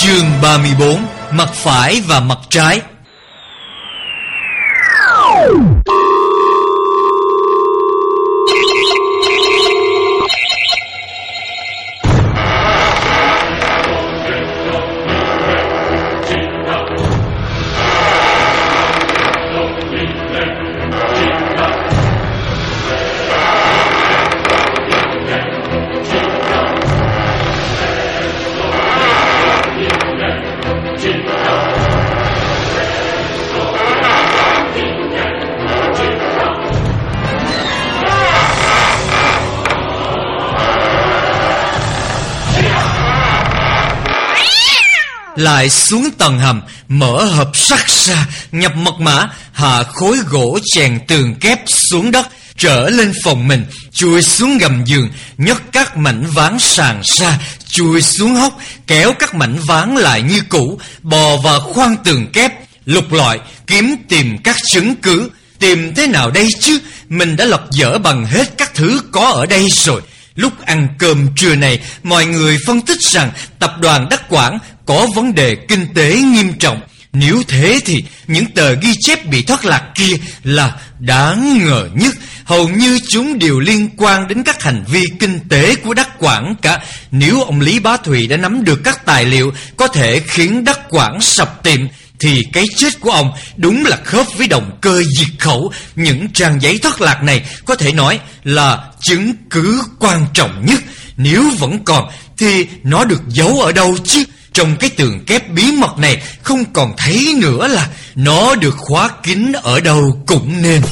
Chương 34 Mặt phải và mặt trái. Lại xuống tầng hầm Mở hộp sắt ra Nhập mật mã Hạ khối gỗ chèn tường kép xuống đất Trở lên phòng mình Chui xuống gầm giường Nhấc các mảnh ván sàn ra Chui xuống hốc Kéo các mảnh ván lại như cũ Bò vào khoan tường kép Lục lọi Kiếm tìm các chứng cứ. Tìm thế nào đây chứ? Mình đã lọc dở bằng hết các thứ có ở đây rồi. Lúc ăn cơm trưa này, mọi người phân tích rằng tập đoàn Đắc Quảng có vấn đề kinh tế nghiêm trọng. Nếu thế thì những tờ ghi chép bị thất lạc kia là đáng ngờ nhất. Hầu như chúng đều liên quan đến các hành vi kinh tế của Đắc Quảng cả. Nếu ông Lý Bá Thùy đã nắm được các tài liệu có thể khiến Đắc Quảng sập tiệm, thì cái chết của ông đúng là khớp với động cơ diệt khẩu. Những trang giấy thất lạc này có thể nói là chứng cứ quan trọng nhất. Nếu vẫn còn thì nó được giấu ở đâu chứ? Trong cái tường kép bí mật này, không còn thấy nữa là nó được khóa kín ở đâu cũng nên.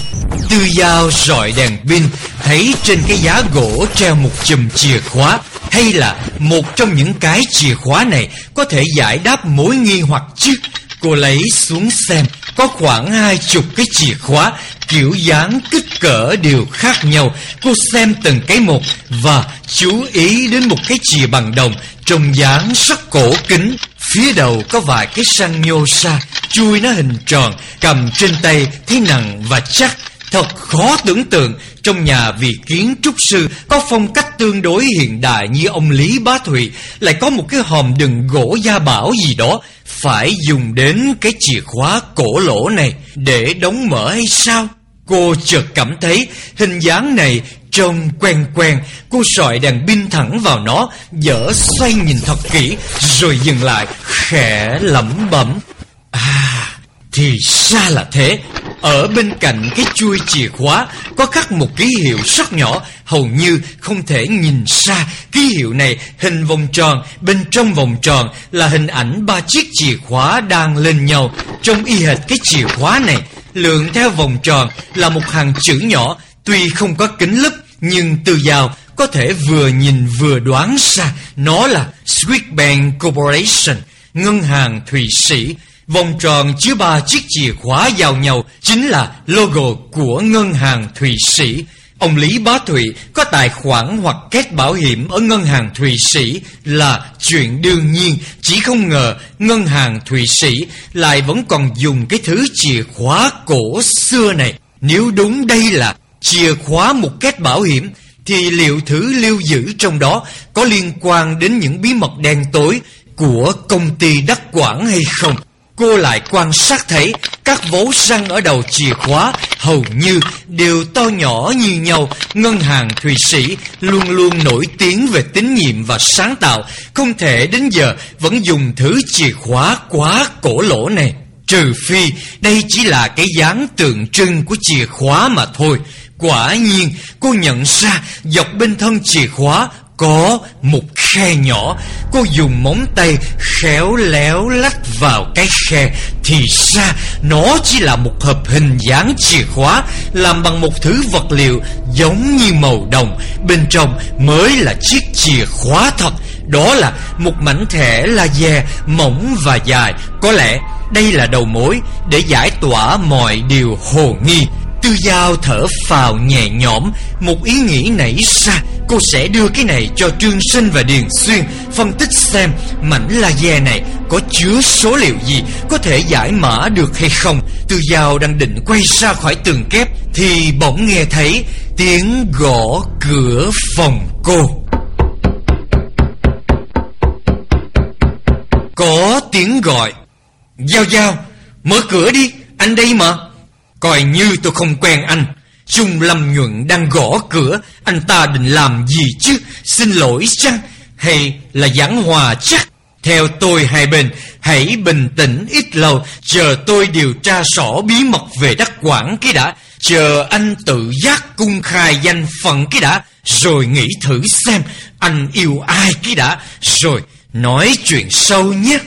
Tư dao rọi đèn pin, thấy trên cái giá gỗ treo một chùm chìa khóa, hay là một trong những cái chìa khóa này có thể giải đáp mối nghi hoặc chứ. Cô lấy xuống xem, Có khoảng hai chục cái chìa khóa, Kiểu dáng kích cỡ đều khác nhau Cô xem từng cái một Và chú ý đến một cái chìa bằng đồng Trông dáng rất cổ kính, Phía đầu có vài cái răng nhô xa, Chui nó hình tròn, Cầm trên tay thấy nặng và chắc Thật khó tưởng tượng, trong nhà vị kiến trúc sư có phong cách tương đối hiện đại như ông Lý Bá Thụy, lại có một cái hòm đựng gỗ gia bảo gì đó phải dùng đến cái chìa khóa cổ lỗ này để đóng mở hay sao? Cô chợt cảm thấy hình dáng này trông quen quen Cô sọi đèn pin thẳng vào nó, Dở xoay nhìn thật kỹ, Rồi dừng lại, khẽ lẩm bẩm. À thì ra là thế. Ở bên cạnh cái chuôi chìa khóa, Có khắc một ký hiệu rất nhỏ, Hầu như không thể nhìn xa Ký hiệu này hình vòng tròn, Bên trong vòng tròn là hình ảnh ba chiếc chìa khóa đang lên nhau. Trong y hệt cái chìa khóa này. Lượng theo vòng tròn là một hàng chữ nhỏ, Tuy không có kính lúp nhưng từ giàu có thể vừa nhìn vừa đoán ra Nó là Swissbank Corporation Ngân hàng Thụy Sĩ Vòng tròn chứa ba chiếc chìa khóa giao nhau chính là logo của ngân hàng Thụy Sĩ. Ông Lý Bá Thụy có tài khoản hoặc kết bảo hiểm ở ngân hàng Thụy Sĩ là chuyện đương nhiên, chỉ không ngờ ngân hàng Thụy Sĩ lại vẫn còn dùng cái thứ chìa khóa cổ xưa này. Nếu đúng đây là chìa khóa một kết bảo hiểm thì liệu thứ lưu giữ trong đó có liên quan đến những bí mật đen tối của công ty đắc quản hay không? Cô lại quan sát thấy các vố răng ở đầu chìa khóa hầu như đều to nhỏ như nhau. Ngân hàng Thụy Sĩ luôn luôn nổi tiếng về tín nhiệm và sáng tạo, không thể đến giờ vẫn dùng thứ chìa khóa quá cổ lỗ này. Trừ phi đây chỉ là cái dáng tượng trưng của chìa khóa mà thôi. Quả nhiên, cô nhận ra dọc bên thân chìa khóa có một khe nhỏ. Cô dùng móng tay khéo léo lách vào cái khe. Thì ra, nó chỉ là một hợp hình dáng chìa khóa, Làm bằng một thứ vật liệu giống như màu đồng. Bên trong mới là chiếc chìa khóa thật. Đó là một mảnh thẻ la dè mỏng và dài. Có lẽ đây là đầu mối để giải tỏa mọi điều hồ nghi. Tư Giao thở phào nhẹ nhõm. Một ý nghĩ nảy ra, Cô sẽ đưa cái này cho Trương Sinh và Điền Xuyên Phân tích xem mảnh laser này có chứa số liệu gì, Có thể giải mã được hay không. Tư Giao đang định quay ra khỏi tường kép Thì bỗng nghe thấy tiếng gõ cửa phòng cô. Có tiếng gọi. Giao giao, Mở cửa đi, Anh đây mà. Coi như tôi không quen anh. Trung Lâm Nhuận đang gõ cửa. Anh ta định làm gì chứ? Xin lỗi chăng? Hay là giảng hòa chắc? Theo tôi hai bên, Hãy bình tĩnh ít lâu. Chờ tôi điều tra sổ bí mật về đất quản cái đã. Chờ anh tự giác cung khai danh phận cái đã. Rồi nghĩ thử xem, Anh yêu ai cái đã. Rồi, nói chuyện sâu nhé.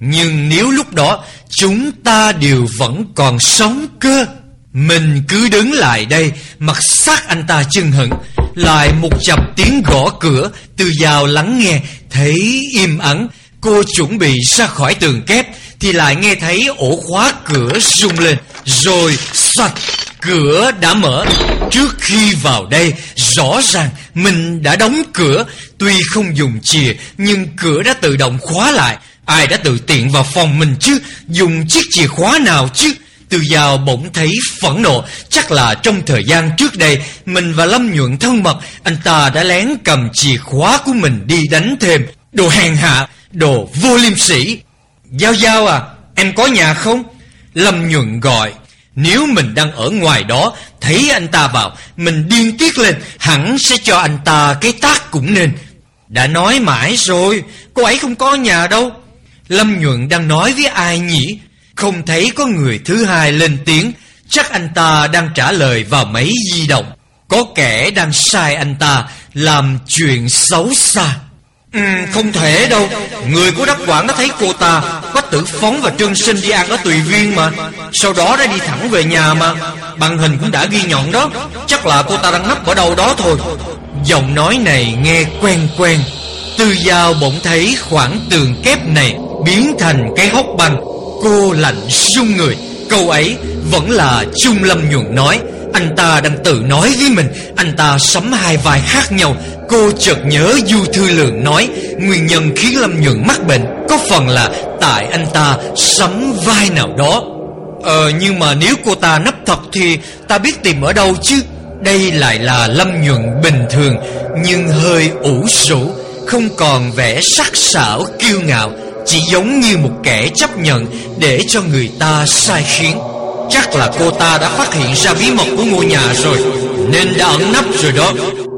Nhưng nếu lúc đó, Chúng ta đều vẫn còn sống cơ mình cứ đứng lại đây, Mặt sát anh ta chân hững Lại một chập tiếng gõ cửa, Từ vào lắng nghe, Thấy im ắng. Cô chuẩn bị ra khỏi tường kép, Thì lại nghe thấy ổ khóa cửa rung lên. Rồi, xoạch, Cửa đã mở. Trước khi vào đây, Rõ ràng mình đã đóng cửa. Tuy không dùng chìa, Nhưng cửa đã tự động khóa lại. Ai đã tự tiện vào phòng mình chứ? Dùng chiếc chìa khóa nào chứ? Từ Giao bỗng thấy phẫn nộ. Chắc là trong thời gian trước đây, Mình và Lâm Nhuận thân mật, Anh ta đã lén cầm chìa khóa của mình đi đánh thêm. Đồ hèn hạ, Đồ vô liêm sỉ. Giao Giao à Em có nhà không? Lâm Nhuận gọi. Nếu mình đang ở ngoài đó, Thấy anh ta vào, Mình điên tiết lên, Hẳn sẽ cho anh ta cái tác cũng nên. Đã nói mãi rồi, Cô ấy không có nhà đâu. Lâm Nhuận đang nói với ai nhỉ? Không thấy có người thứ hai lên tiếng Chắc anh ta đang trả lời vào máy di động. Có kẻ đang sai anh ta Làm chuyện xấu xa. Ừ, không thể đâu. Người của đắc quản đã thấy cô ta Có tử phóng và trương sinh đi ăn ở tùy viên mà. Sau đó đã đi thẳng về nhà mà. Bằng hình cũng đã ghi nhọn đó. Chắc là cô ta đang nấp ở đâu đó thôi. Giọng nói này nghe quen quen. Tư Giao bỗng thấy khoảng tường kép này Biến thành cái hốc băng. Cô lạnh sung người. Câu ấy vẫn là Trung Lâm Nhuận nói. Anh ta đang tự nói với mình. Anh ta sắm hai vai khác nhau. Cô chợt nhớ Du Thư Lượng nói, Nguyên nhân khiến Lâm Nhuận mắc bệnh Có phần là tại anh ta sắm vai nào đó. Ờ nhưng mà nếu cô ta nấp thật Thì ta biết tìm ở đâu chứ. Đây lại là Lâm Nhuận bình thường, Nhưng hơi ủ rũ, Không còn vẻ sắc sảo, kiêu ngạo chỉ giống như một kẻ chấp nhận để cho người ta sai khiến. Chắc là cô ta đã phát hiện ra bí mật của ngôi nhà rồi, Nên đã ẩn nấp rồi đó.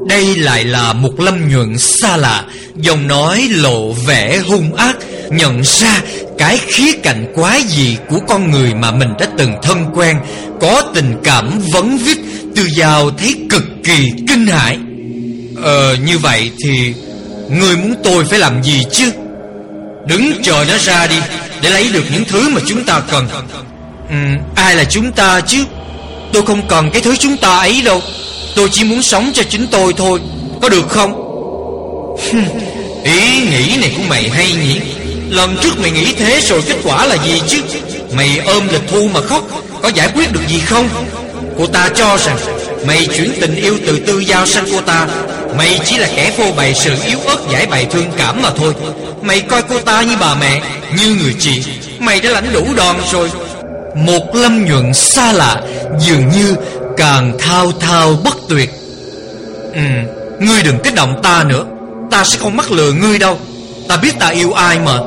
Đây lại là một lâm nhuận xa lạ Dòng nói lộ vẻ hung ác, Nhận ra cái khía cạnh quá dị của con người mà mình đã từng thân quen, Có tình cảm vấn vít, Từ giàu thấy cực kỳ kinh hãi. Ờ như vậy thì Người muốn tôi phải làm gì chứ? Đứng chờ nó ra đi Để lấy được những thứ mà chúng ta cần. Ừ, Ai là chúng ta chứ? Tôi không cần cái thứ chúng ta ấy đâu. Tôi chỉ muốn sống cho chính tôi thôi. Có được không? Ý nghĩ này của mày hay nhỉ? Lần trước mày nghĩ thế rồi kết quả là gì chứ? Mày ôm lịch thu mà khóc Có giải quyết được gì không? Cô ta cho rằng Mày chuyển tình yêu từ tư giao sang cô ta. Mày chỉ là kẻ phô bày sự yếu ớt giải bày thương cảm mà thôi. Mày coi cô ta như bà mẹ, Như người chị. Mày đã lãnh đủ đòn rồi. Một lâm nhuận xa lạ, Dường như càng thao thao bất tuyệt. Ừ Ngươi đừng kích động ta nữa. Ta sẽ không mắc lừa ngươi đâu. Ta biết ta yêu ai mà.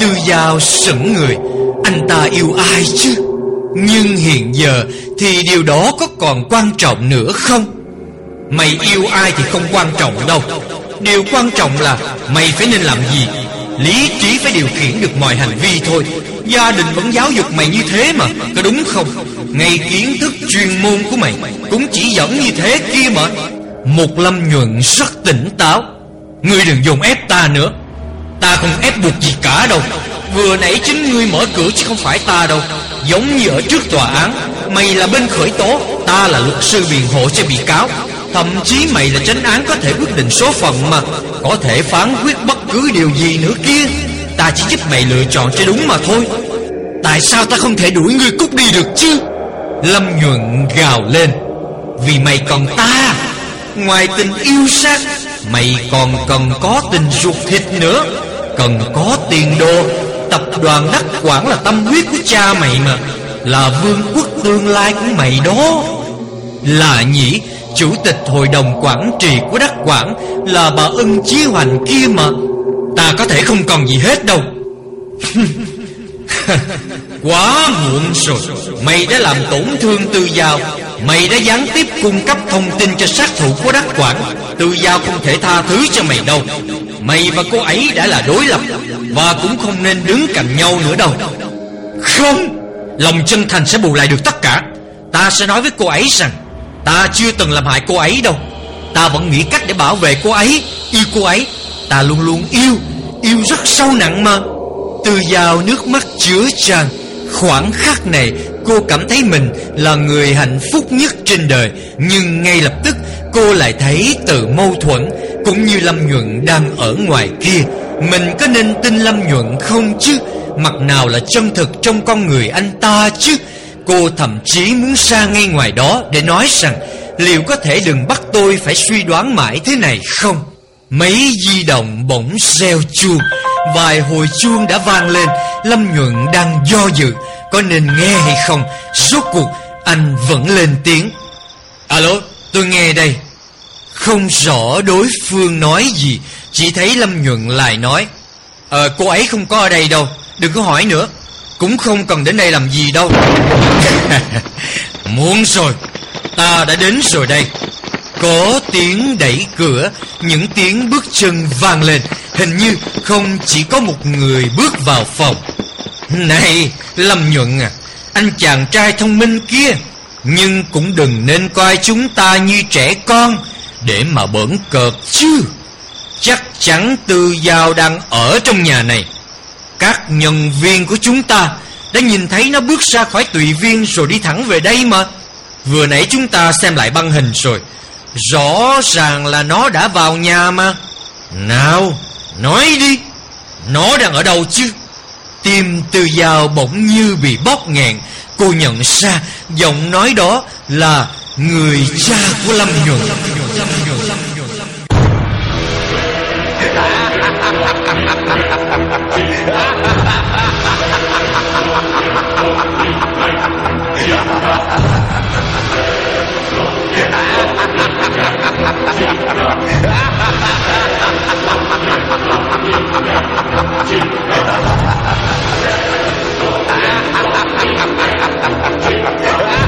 Tư giao sững người. Anh ta yêu ai chứ? Nhưng hiện giờ Thì điều đó có còn quan trọng nữa không? Mày yêu ai thì không quan trọng đâu. Điều quan trọng là Mày phải nên làm gì? Lý trí phải điều khiển được mọi hành vi thôi. Gia đình vẫn giáo dục mày như thế mà, Có đúng không? Ngay kiến thức chuyên môn của mày Cũng chỉ dẫn như thế kia mà. Một lâm nhuận rất tỉnh táo. Ngươi đừng dùng ép ta nữa. Ta không ép buộc gì cả đâu. Vừa nãy chính ngươi mở cửa chứ không phải ta đâu. Giống như ở trước tòa án, Mày là bên khởi tố, Ta là luật sư biện hộ cho bị cáo. Thậm chí mày là tránh án có thể quyết định số phận mà, Có thể phán quyết bất cứ điều gì nữa kia. Ta chỉ giúp mày lựa chọn cho đúng mà thôi. Tại sao ta không thể đuổi ngươi cút đi được chứ? Lâm nhuận gào lên. Vì mày còn ta. Ngoài tình yêu sát, Mày còn cần có tình ruột thịt nữa. Cần có tiền đồ. Tập đoàn đắc quản là tâm huyết của cha mày mà. Là vương quốc tương lai của mày đó. Là nhỉ, Chủ tịch hội đồng quản trị của đắc quản Là bà ưng chí hoành kia mà. Ta có thể không còn gì hết đâu. Quá muộn rồi. Mày đã làm tổn thương tư giao Mày đã gián tiếp cung cấp thông tin cho sát thủ của đắc quản Tư giao không thể tha thứ cho mày đâu. Mày và cô ấy đã là đối lập, Và cũng không nên đứng cạnh nhau nữa đâu. Không! Lòng chân thành sẽ bù lại được tất cả. Ta sẽ nói với cô ấy rằng, Ta chưa từng làm hại cô ấy đâu. Ta vẫn nghĩ cách để bảo vệ cô ấy, Yêu cô ấy. Ta luôn luôn yêu Yêu rất sâu nặng mà. Từ giao nước mắt chứa tràn, Khoảng khắc này cô cảm thấy mình là người hạnh phúc nhất trên đời, Nhưng ngay lập tức cô lại thấy tự mâu thuẫn Cũng như Lâm Nhuận đang ở ngoài kia. Mình có nên tin Lâm Nhuận không chứ? Mặt nào là chân thực trong con người anh ta chứ? Cô thậm chí muốn ra ngay ngoài đó để nói rằng, Liệu có thể đừng bắt tôi phải suy đoán mãi thế này không? Mấy di động bỗng reo chuông, Vài hồi chuông đã vang lên, Lâm Nhuận đang do dự. Có nên nghe hay không? Rốt cuộc, anh vẫn lên tiếng. Alo, tôi nghe đây. Không rõ đối phương nói gì, Chỉ thấy Lâm Nhuận lại nói. Ờ cô ấy không có ở đây đâu, Đừng có hỏi nữa. Cũng không cần đến đây làm gì đâu. Muốn rồi, Ta đã đến rồi đây. Có tiếng đẩy cửa, Những tiếng bước chân vang lên. Hình như không chỉ có một người bước vào phòng. Này Lâm Nhuận à. Anh chàng trai thông minh kia, Nhưng cũng đừng nên coi chúng ta như trẻ con Để mà bỡn cợt chứ. Chắc chắn Tư Giao đang ở trong nhà này. Các nhân viên của chúng ta Đã nhìn thấy nó bước ra khỏi tùy viên Rồi đi thẳng về đây mà. Vừa nãy chúng ta xem lại băng hình rồi. Rõ ràng là nó đã vào nhà mà. Nào, Nói đi. Nó đang ở đâu chứ? Tim từ Giao bỗng như bị bóp nghẹn Cô nhận ra giọng nói đó là người cha của Lâm Nhuận Ha ha ha! Ha ha ha ha!